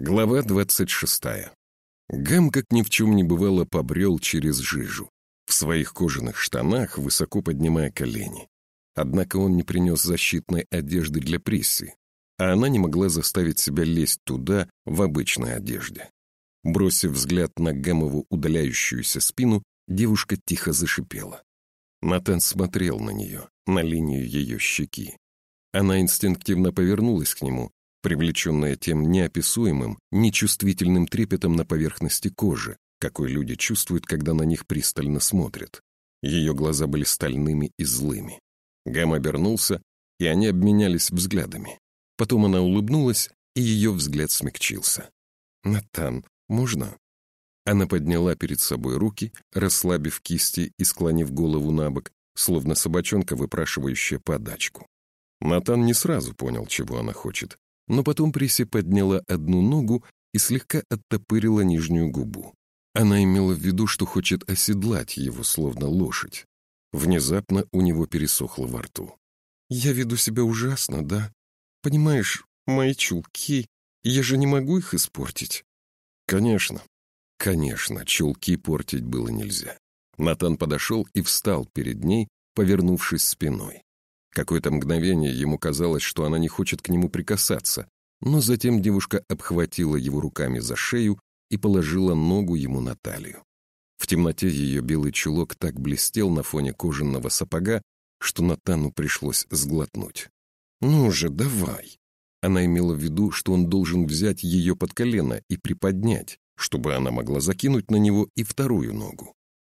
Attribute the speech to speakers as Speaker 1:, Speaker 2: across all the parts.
Speaker 1: Глава двадцать шестая. Гэм, как ни в чем не бывало, побрел через жижу, в своих кожаных штанах, высоко поднимая колени. Однако он не принес защитной одежды для Присси, а она не могла заставить себя лезть туда в обычной одежде. Бросив взгляд на Гэмову удаляющуюся спину, девушка тихо зашипела. Натан смотрел на нее, на линию ее щеки. Она инстинктивно повернулась к нему, привлеченная тем неописуемым, нечувствительным трепетом на поверхности кожи, какой люди чувствуют, когда на них пристально смотрят. Ее глаза были стальными и злыми. Гэм обернулся, и они обменялись взглядами. Потом она улыбнулась, и ее взгляд смягчился. «Натан, можно?» Она подняла перед собой руки, расслабив кисти и склонив голову на бок, словно собачонка, выпрашивающая подачку. Натан не сразу понял, чего она хочет, но потом Приси подняла одну ногу и слегка оттопырила нижнюю губу. Она имела в виду, что хочет оседлать его, словно лошадь. Внезапно у него пересохло во рту. «Я веду себя ужасно, да? Понимаешь, мои чулки, я же не могу их испортить». «Конечно, конечно, чулки портить было нельзя». Натан подошел и встал перед ней, повернувшись спиной. Какое-то мгновение ему казалось, что она не хочет к нему прикасаться, но затем девушка обхватила его руками за шею и положила ногу ему на талию. В темноте ее белый чулок так блестел на фоне кожаного сапога, что Натану пришлось сглотнуть. «Ну же, давай!» Она имела в виду, что он должен взять ее под колено и приподнять, чтобы она могла закинуть на него и вторую ногу.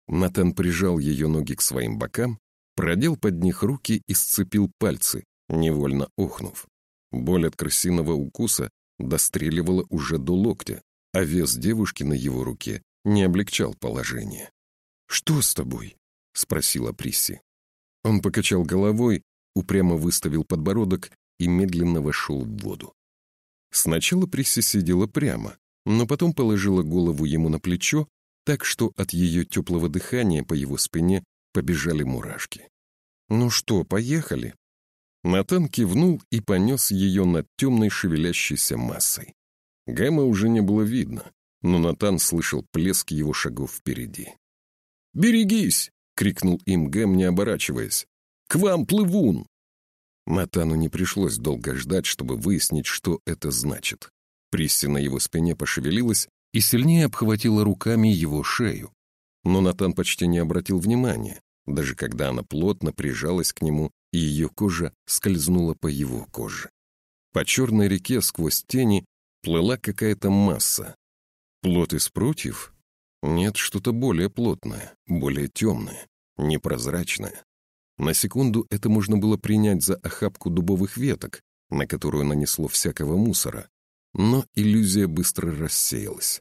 Speaker 1: Натан прижал ее ноги к своим бокам, продел под них руки и сцепил пальцы, невольно охнув. Боль от крысиного укуса достреливала уже до локтя, а вес девушки на его руке не облегчал положение. «Что с тобой?» — спросила Присси. Он покачал головой, упрямо выставил подбородок и медленно вошел в воду. Сначала Присси сидела прямо, но потом положила голову ему на плечо, так что от ее теплого дыхания по его спине побежали мурашки. «Ну что, поехали?» Натан кивнул и понес ее над темной шевелящейся массой. Гэма уже не было видно, но Натан слышал плеск его шагов впереди. «Берегись!» — крикнул им Гэм, не оборачиваясь. «К вам плывун!» Натану не пришлось долго ждать, чтобы выяснить, что это значит. Присси на его спине пошевелилась и сильнее обхватила руками его шею. Но Натан почти не обратил внимания даже когда она плотно прижалась к нему, и ее кожа скользнула по его коже. По черной реке сквозь тени плыла какая-то масса. Плот из прутьев? Нет, что-то более плотное, более темное, непрозрачное. На секунду это можно было принять за охапку дубовых веток, на которую нанесло всякого мусора. Но иллюзия быстро рассеялась.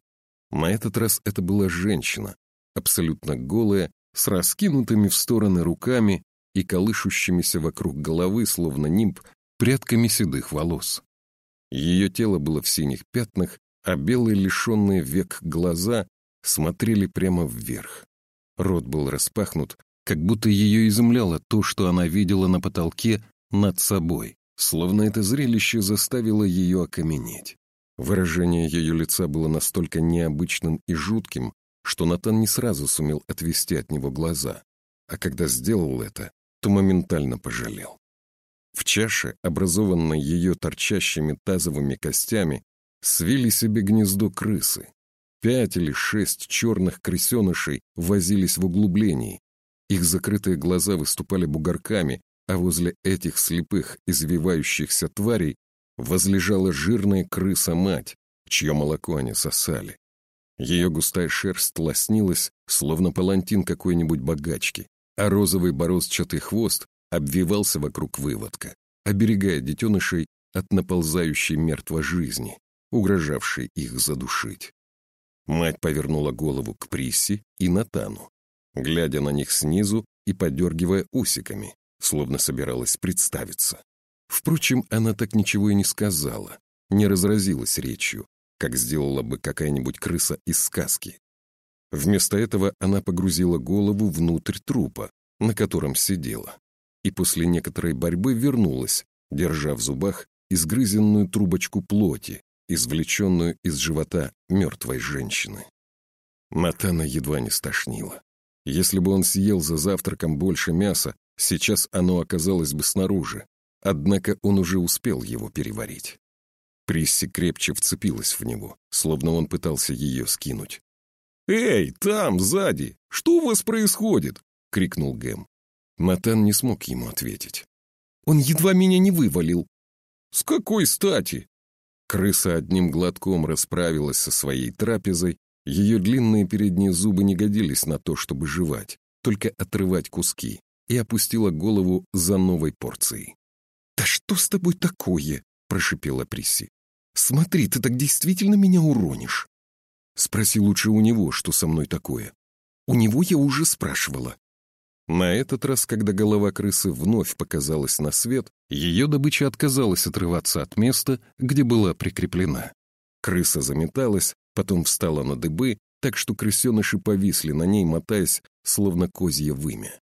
Speaker 1: На этот раз это была женщина, абсолютно голая с раскинутыми в стороны руками и колышущимися вокруг головы, словно нимб, прядками седых волос. Ее тело было в синих пятнах, а белые лишенные век глаза смотрели прямо вверх. Рот был распахнут, как будто ее изумляло то, что она видела на потолке над собой, словно это зрелище заставило ее окаменеть. Выражение ее лица было настолько необычным и жутким, что Натан не сразу сумел отвести от него глаза, а когда сделал это, то моментально пожалел. В чаше, образованной ее торчащими тазовыми костями, свили себе гнездо крысы. Пять или шесть черных крысенышей возились в углублении. Их закрытые глаза выступали бугорками, а возле этих слепых, извивающихся тварей возлежала жирная крыса-мать, чье молоко они сосали. Ее густая шерсть лоснилась, словно палантин какой-нибудь богачки, а розовый бороздчатый хвост обвивался вокруг выводка, оберегая детенышей от наползающей мертвой жизни, угрожавшей их задушить. Мать повернула голову к Присси и Натану, глядя на них снизу и подергивая усиками, словно собиралась представиться. Впрочем, она так ничего и не сказала, не разразилась речью, как сделала бы какая-нибудь крыса из сказки. Вместо этого она погрузила голову внутрь трупа, на котором сидела, и после некоторой борьбы вернулась, держа в зубах изгрызенную трубочку плоти, извлеченную из живота мертвой женщины. Натана едва не стошнило. Если бы он съел за завтраком больше мяса, сейчас оно оказалось бы снаружи, однако он уже успел его переварить. Присси крепче вцепилась в него, словно он пытался ее скинуть. «Эй, там, сзади! Что у вас происходит?» — крикнул Гэм. Натан не смог ему ответить. «Он едва меня не вывалил». «С какой стати?» Крыса одним глотком расправилась со своей трапезой, ее длинные передние зубы не годились на то, чтобы жевать, только отрывать куски, и опустила голову за новой порцией. «Да что с тобой такое?» — прошипела Присси. «Смотри, ты так действительно меня уронишь». Спроси лучше у него, что со мной такое. У него я уже спрашивала. На этот раз, когда голова крысы вновь показалась на свет, ее добыча отказалась отрываться от места, где была прикреплена. Крыса заметалась, потом встала на дыбы, так что крысеныши повисли на ней, мотаясь, словно козье вымя.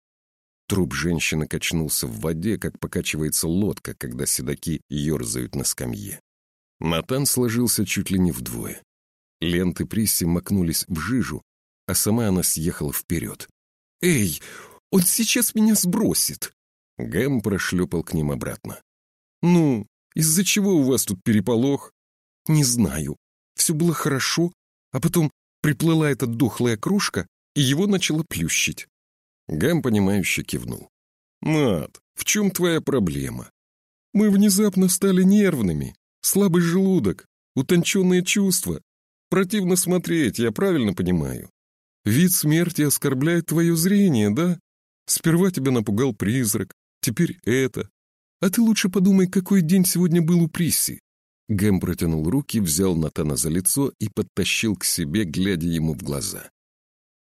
Speaker 1: Труп женщины качнулся в воде, как покачивается лодка, когда седаки ерзают на скамье. Натан сложился чуть ли не вдвое. Ленты Присси макнулись в жижу, а сама она съехала вперед. «Эй, он сейчас меня сбросит!» Гэм прошлепал к ним обратно. «Ну, из-за чего у вас тут переполох?» «Не знаю. Все было хорошо, а потом приплыла эта дохлая кружка, и его начала плющить». Гэм, понимающе кивнул. «Над, в чем твоя проблема?» «Мы внезапно стали нервными, слабый желудок, утонченные чувства. Противно смотреть, я правильно понимаю? Вид смерти оскорбляет твое зрение, да? Сперва тебя напугал призрак, теперь это. А ты лучше подумай, какой день сегодня был у Присси. Гэм протянул руки, взял Натана за лицо и подтащил к себе, глядя ему в глаза.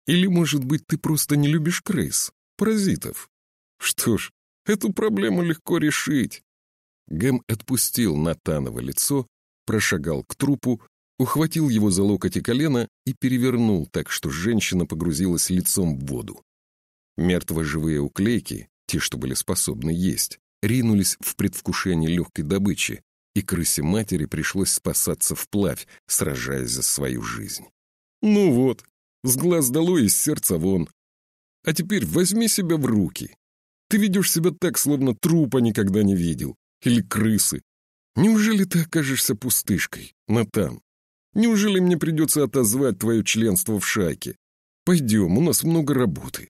Speaker 1: Или, может быть, ты просто не любишь крыс, паразитов? Что ж, эту проблему легко решить. Гэм отпустил Натаново лицо, прошагал к трупу, ухватил его за локоть и колено и перевернул так, что женщина погрузилась лицом в воду. Мертво-живые уклейки, те, что были способны есть, ринулись в предвкушении легкой добычи, и крысе матери пришлось спасаться вплавь, сражаясь за свою жизнь. «Ну вот, с глаз долой из сердца вон. А теперь возьми себя в руки. Ты ведешь себя так, словно трупа никогда не видел. Или крысы. Неужели ты окажешься пустышкой, Натан? Неужели мне придется отозвать твое членство в шайке? Пойдем, у нас много работы.